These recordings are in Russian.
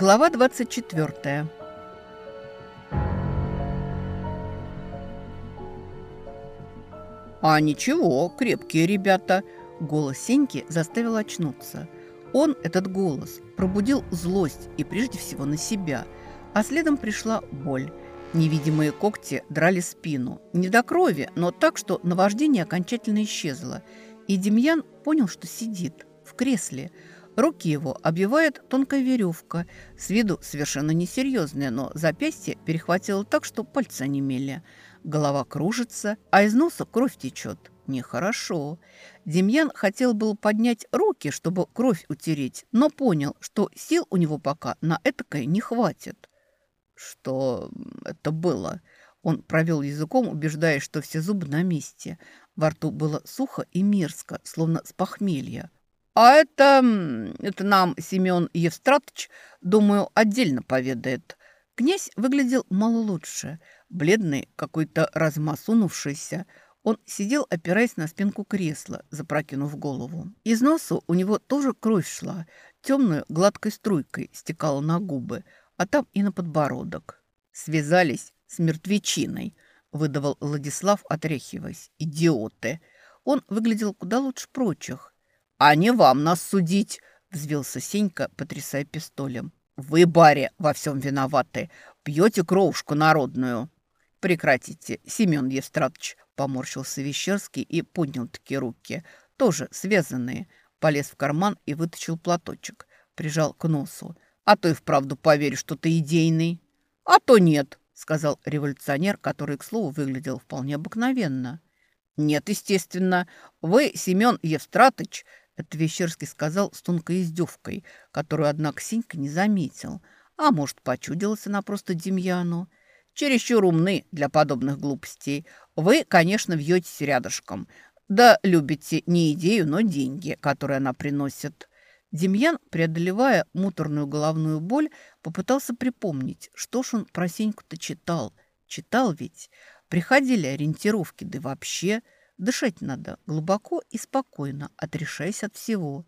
Глава 24. «А ничего, крепкие ребята!» Голос Сеньки заставил очнуться. Он, этот голос, пробудил злость и прежде всего на себя, а следом пришла боль. Невидимые когти драли спину. Не до крови, но так, что наваждение окончательно исчезло. И Демьян понял, что сидит в кресле – Руки его обвивает тонкая веревка, с виду совершенно несерьезная, но запястье перехватило так, что пальцы онемели. Голова кружится, а из носа кровь течет. Нехорошо. Демьян хотел был поднять руки, чтобы кровь утереть, но понял, что сил у него пока на этакое не хватит. Что это было? Он провел языком, убеждаясь, что все зубы на месте. Во рту было сухо и мерзко, словно с похмелья. А это, это нам Семен Евстратович, думаю, отдельно поведает. Князь выглядел мало лучше. Бледный, какой-то размасунувшийся. Он сидел, опираясь на спинку кресла, запрокинув голову. Из носу у него тоже кровь шла, темную гладкой струйкой стекала на губы, а там и на подбородок. Связались с мертвечиной, выдавал Владислав, отряхиваясь. Идиоты! Он выглядел куда лучше прочих «А не вам нас судить!» – взвился Сенька, потрясая пистолем. «Вы, баре, во всем виноваты. Пьете кровушку народную». «Прекратите, Семен Евстратович», – поморщился Вещерский и поднял такие руки, тоже связанные. Полез в карман и вытащил платочек, прижал к носу. «А то и вправду поверь, что ты идейный». «А то нет», – сказал революционер, который, к слову, выглядел вполне обыкновенно. «Нет, естественно. Вы, Семен Евстратович, это Вещерский сказал с тонкой издевкой, которую, однако, Синька не заметил. А может, почудилась она просто Демьяну. Чересчур умны для подобных глупостей. Вы, конечно, вьетесь рядышком. Да любите не идею, но деньги, которые она приносит. Демьян, преодолевая муторную головную боль, попытался припомнить, что ж он про Сеньку-то читал. Читал ведь. Приходили ориентировки, да вообще... Дышать надо глубоко и спокойно, отрешаясь от всего.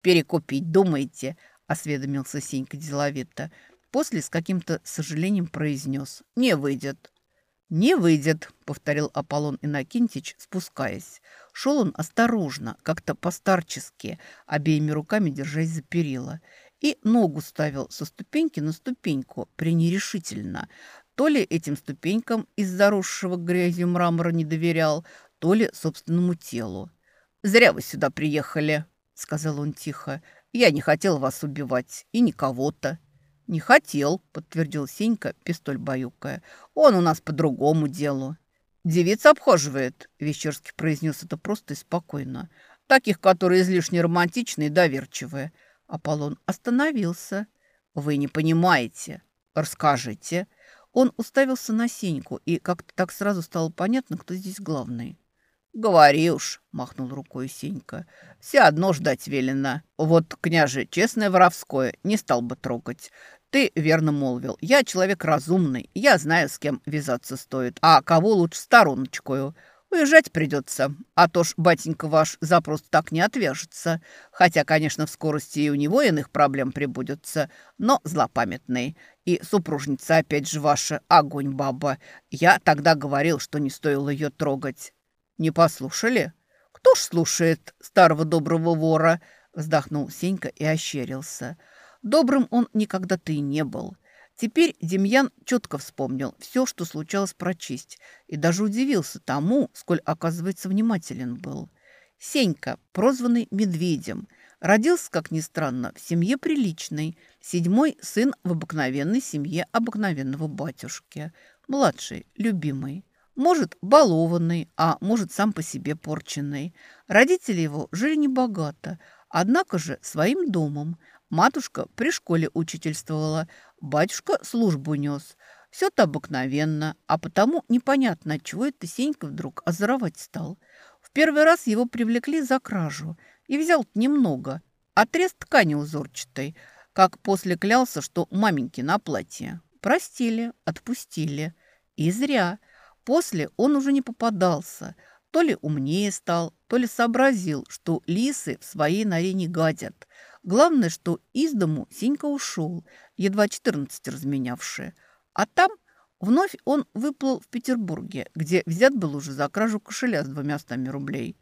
«Перекупить, думаете?» – осведомился Сенька деловито. После с каким-то сожалением произнес. «Не выйдет». «Не выйдет», — повторил Аполлон Иннокентич, спускаясь. Шел он осторожно, как-то постарчески, обеими руками держась за перила, и ногу ставил со ступеньки на ступеньку, пренерешительно. То ли этим ступенькам из заросшего грязью мрамора не доверял, то ли собственному телу. «Зря вы сюда приехали», — сказал он тихо. «Я не хотел вас убивать, и никого-то». «Не хотел», — подтвердил Сенька, пистоль баюкая. «Он у нас по другому делу». «Девица обхоживает», — Вещерский произнес это просто и спокойно. «Таких, которые излишне романтичные и доверчивые». Аполлон остановился. «Вы не понимаете. Расскажите». Он уставился на Сеньку, и как-то так сразу стало понятно, кто здесь главный. «Говори уж», — махнул рукой Сенька. «Все одно ждать велено. Вот, княже, честное воровское, не стал бы трогать. Ты верно молвил. Я человек разумный, я знаю, с кем вязаться стоит, а кого лучше стороночкою. Уезжать придется, а то ж батенька ваш запросто так не отвяжется. Хотя, конечно, в скорости и у него иных проблем прибудется, но злопамятный. И супружница опять же ваша, огонь баба. Я тогда говорил, что не стоило ее трогать». «Не послушали?» «Кто ж слушает старого доброго вора?» Вздохнул Сенька и ощерился. Добрым он никогда-то и не был. Теперь Демьян четко вспомнил все, что случалось прочесть, и даже удивился тому, сколь, оказывается, внимателен был. Сенька, прозванный Медведем, родился, как ни странно, в семье приличной, седьмой сын в обыкновенной семье обыкновенного батюшки, младший, любимый. Может, балованный, а может, сам по себе порченный. Родители его жили небогато, однако же своим домом. Матушка при школе учительствовала, батюшка службу нес. Все-то обыкновенно, а потому непонятно, от чего это Сенька вдруг озоровать стал. В первый раз его привлекли за кражу и взял немного. Отрез ткани узорчатой, как после клялся, что маменьки на платье. Простили, отпустили. И зря – После он уже не попадался. То ли умнее стал, то ли сообразил, что лисы в своей норе не гадят. Главное, что из дому Сенька ушел, едва 14 разменявший. А там вновь он выплыл в Петербурге, где взят был уже за кражу кошеля с двумястами рублей.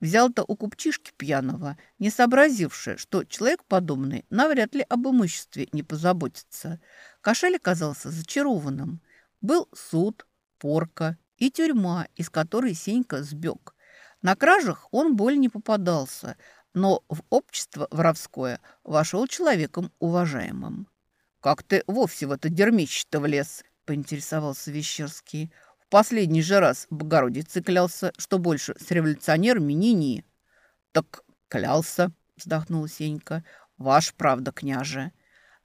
Взял-то у купчишки пьяного, не сообразивши, что человек подобный навряд ли об имуществе не позаботится. Кошель оказался зачарованным. Был суд, порка и тюрьма, из которой Сенька сбег. На кражах он боль не попадался, но в общество воровское вошел человеком уважаемым. «Как ты вовсе в это дерьмище-то влез?» – поинтересовался Вещерский. «В последний же раз Богородице клялся, что больше с революционерами ни-ни». «Так клялся», – вздохнул Сенька. «Ваш правда, княже».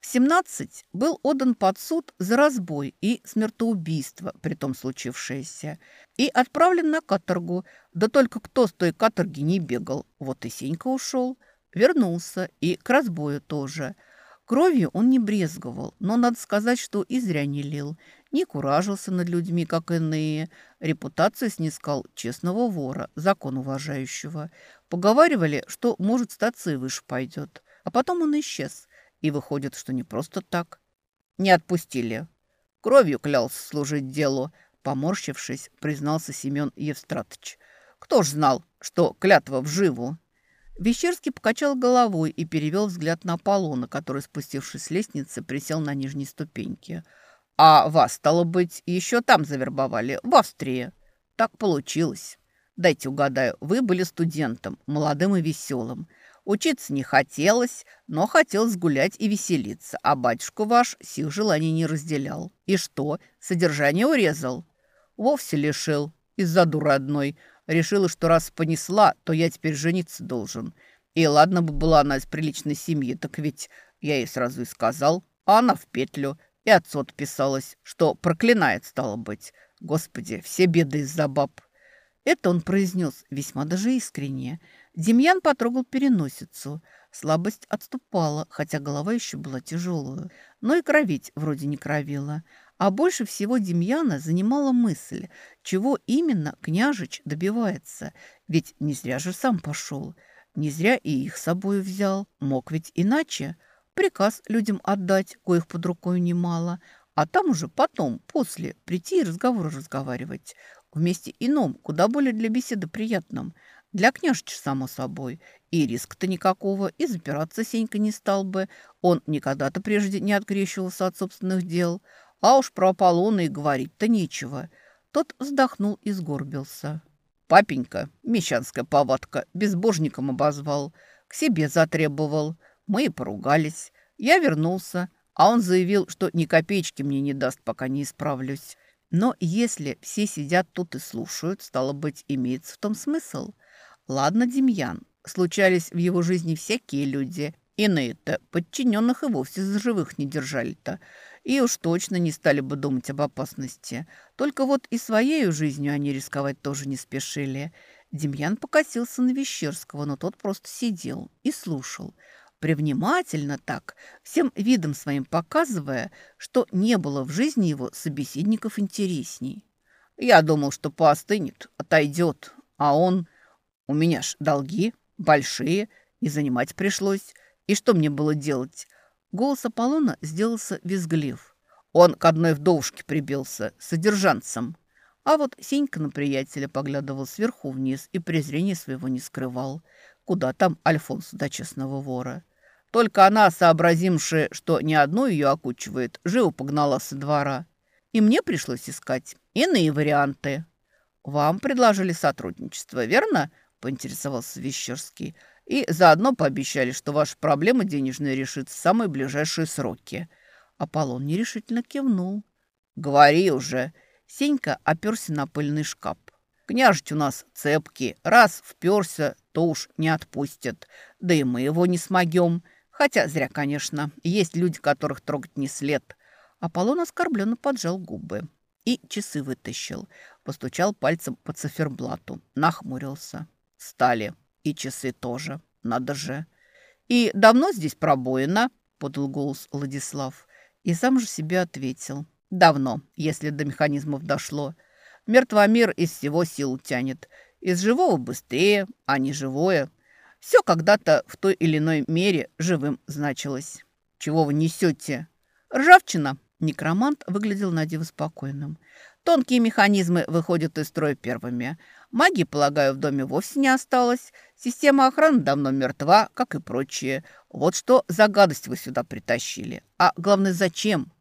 В 17 был отдан под суд за разбой и смертоубийство, при том случившееся, и отправлен на каторгу. Да только кто с той каторги не бегал. Вот и Сенька ушел, вернулся, и к разбою тоже. Кровью он не брезговал, но надо сказать, что и зря не лил. Не куражился над людьми, как иные. Репутацию снискал честного вора, закон уважающего. Поговаривали, что, может, статься и выше пойдет. А потом он исчез – и выходит, что не просто так. Не отпустили. Кровью клялся служить делу, поморщившись, признался Семен Евстратович. Кто ж знал, что клятва вживу? Вещерский покачал головой и перевел взгляд на Аполлона, который, спустившись с лестницы, присел на нижней ступеньке. «А вас, стало быть, еще там завербовали, в Австрии?» «Так получилось. Дайте угадаю, вы были студентом, молодым и веселым. Учиться не хотелось, но хотелось гулять и веселиться, а батюшку ваш сих желаний не разделял. И что, содержание урезал? Вовсе лишил, из-за дуры одной. Решила, что раз понесла, то я теперь жениться должен. И ладно бы была она из приличной семьи, так ведь я ей сразу и сказал, а она в петлю. И отцу отписалась, что проклинает, стало быть. Господи, все беды из-за баб. Это он произнес весьма даже искренне – Демьян потрогал переносицу. Слабость отступала, хотя голова еще была тяжелую. Но и кровить вроде не кровила. А больше всего Демьяна занимала мысль, чего именно княжич добивается. Ведь не зря же сам пошел. Не зря и их с собой взял. Мог ведь иначе. Приказ людям отдать, коих под рукой немало. А там уже потом, после, прийти и разговор разговаривать. Вместе ином, куда более для беседы приятном – для княжича, само собой. И риска-то никакого, и запираться Сенька не стал бы. Он никогда-то прежде не открещивался от собственных дел. А уж про Аполлона и говорить-то нечего. Тот вздохнул и сгорбился. Папенька, мещанская повадка, безбожником обозвал. К себе затребовал. Мы и поругались. Я вернулся, а он заявил, что ни копеечки мне не даст, пока не исправлюсь. Но если все сидят тут и слушают, стало быть, имеется в том смысл – Ладно, Демьян, случались в его жизни всякие люди. Иные-то подчиненных и вовсе за живых не держали-то. И уж точно не стали бы думать об опасности. Только вот и своей жизнью они рисковать тоже не спешили. Демьян покосился на Вещерского, но тот просто сидел и слушал. Привнимательно так, всем видом своим показывая, что не было в жизни его собеседников интересней. Я думал, что поостынет, отойдет, а он... У меня ж долги большие, и занимать пришлось. И что мне было делать? Голос Аполлона сделался визглив. Он к одной вдовушке прибился, содержанцем. А вот Сенька на приятеля поглядывал сверху вниз и презрения своего не скрывал. Куда там Альфонсу до честного вора? Только она, сообразимши, что ни одну ее окучивает, живо погнала со двора. И мне пришлось искать иные варианты. Вам предложили сотрудничество, верно? – поинтересовался Вещерский. «И заодно пообещали, что ваша проблема денежная решится в самые ближайшие сроки». Аполлон нерешительно кивнул. «Говори уже!» Сенька оперся на пыльный шкаф. «Княжить у нас цепкий. Раз вперся, то уж не отпустят. Да и мы его не смогем. Хотя зря, конечно. Есть люди, которых трогать не след». Аполлон оскорбленно поджал губы и часы вытащил. Постучал пальцем по циферблату. Нахмурился. Стали. И часы тоже. Надо же. И давно здесь пробоина? Подал голос Владислав. И сам же себе ответил. Давно, если до механизмов дошло. Мертвомир из всего сил тянет. Из живого быстрее, а не живое. Все когда-то в той или иной мере живым значилось. Чего вы несете? Ржавчина. Некромант выглядел на диво спокойным. Тонкие механизмы выходят из строя первыми. Магии, полагаю, в доме вовсе не осталось. Система охраны давно мертва, как и прочие. Вот что за гадость вы сюда притащили. А главное, зачем?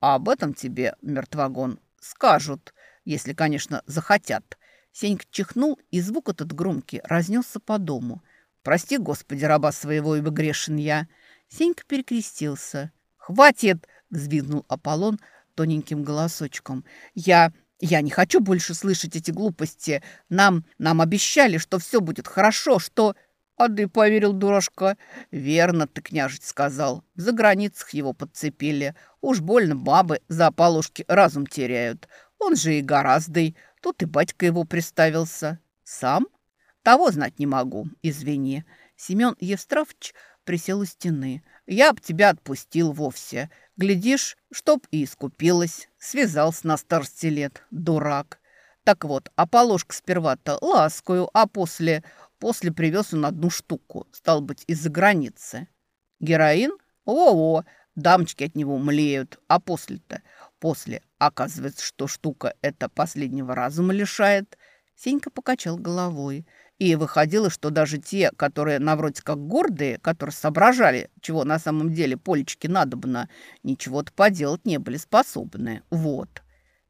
А об этом тебе, мертвогон, скажут, если, конечно, захотят. Сенька чихнул, и звук этот громкий разнесся по дому. «Прости, Господи, раба своего, ибо грешен я!» Сенька перекрестился. «Хватит!» — взвизгнул Аполлон, тоненьким голосочком. «Я... я не хочу больше слышать эти глупости. Нам... нам обещали, что все будет хорошо, что...» «А ты поверил, дурашка?» «Верно ты, княжить, сказал. За границах его подцепили. Уж больно бабы за полушки разум теряют. Он же и гораздо. Тут и батька его приставился. Сам? Того знать не могу, извини». Семен Евстрафович присел у стены. «Я б тебя отпустил вовсе. Глядишь, чтоб и искупилась. Связался на старости лет, дурак. Так вот, а положка сперва-то ласкую, а после... После привез он одну штуку, стал быть, из-за границы. Героин? О-о, дамочки от него млеют. А после-то? После, оказывается, что штука эта последнего разума лишает. Сенька покачал головой. И выходило, что даже те, которые на вроде как гордые, которые соображали, чего на самом деле полечке надобно, ничего-то поделать не были способны. Вот.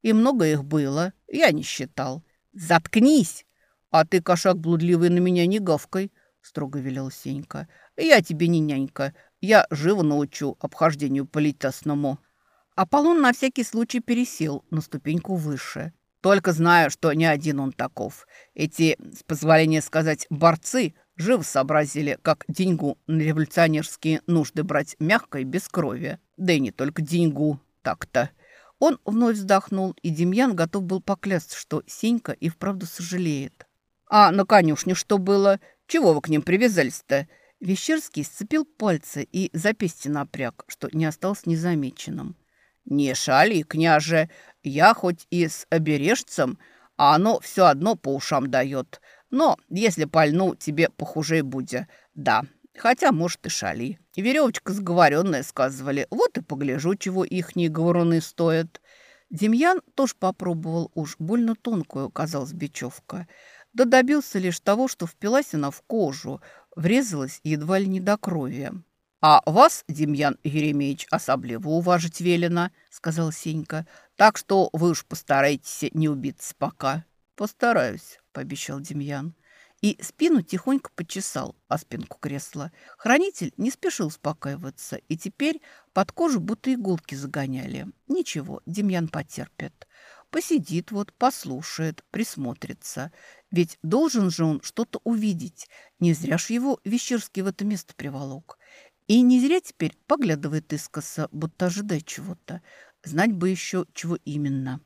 И много их было, я не считал. «Заткнись!» «А ты, кошак блудливый, на меня не гавкой», — строго велел Сенька. «Я тебе не нянька. Я живо научу обхождению политесному». Аполлон на всякий случай пересел на ступеньку выше. Только знаю, что не один он таков. Эти, с позволения сказать, борцы живо сообразили, как деньгу на революционерские нужды брать мягко и без крови. Да и не только деньгу, так-то. Он вновь вздохнул, и Демьян готов был поклясться, что Сенька и вправду сожалеет. «А на конюшне что было? Чего вы к ним привязались-то?» Вещерский сцепил пальцы и запястье напряг, что не осталось незамеченным. «Не шали, княже, я хоть и с обережцем, а оно все одно по ушам дает. Но если пальну, тебе похуже будет. Да, хотя, может, и шали. Веревочка сговоренная, сказывали. Вот и погляжу, чего ихние говоруны стоят». Демьян тоже попробовал уж больно тонкую, казалась бечевка. Да добился лишь того, что впилась она в кожу, врезалась едва ли не до крови. «А вас, Демьян Еремеевич, особливо уважить велено», — сказал Сенька. «Так что вы уж постарайтесь не убиться пока». «Постараюсь», — пообещал Демьян. И спину тихонько почесал о спинку кресла. Хранитель не спешил успокаиваться, и теперь под кожу будто иголки загоняли. Ничего, Демьян потерпит. Посидит вот, послушает, присмотрится. Ведь должен же он что-то увидеть. Не зря ж его Вещерский в это место приволок. И не зря теперь поглядывает искоса, будто ожидает чего-то. Знать бы еще, чего именно.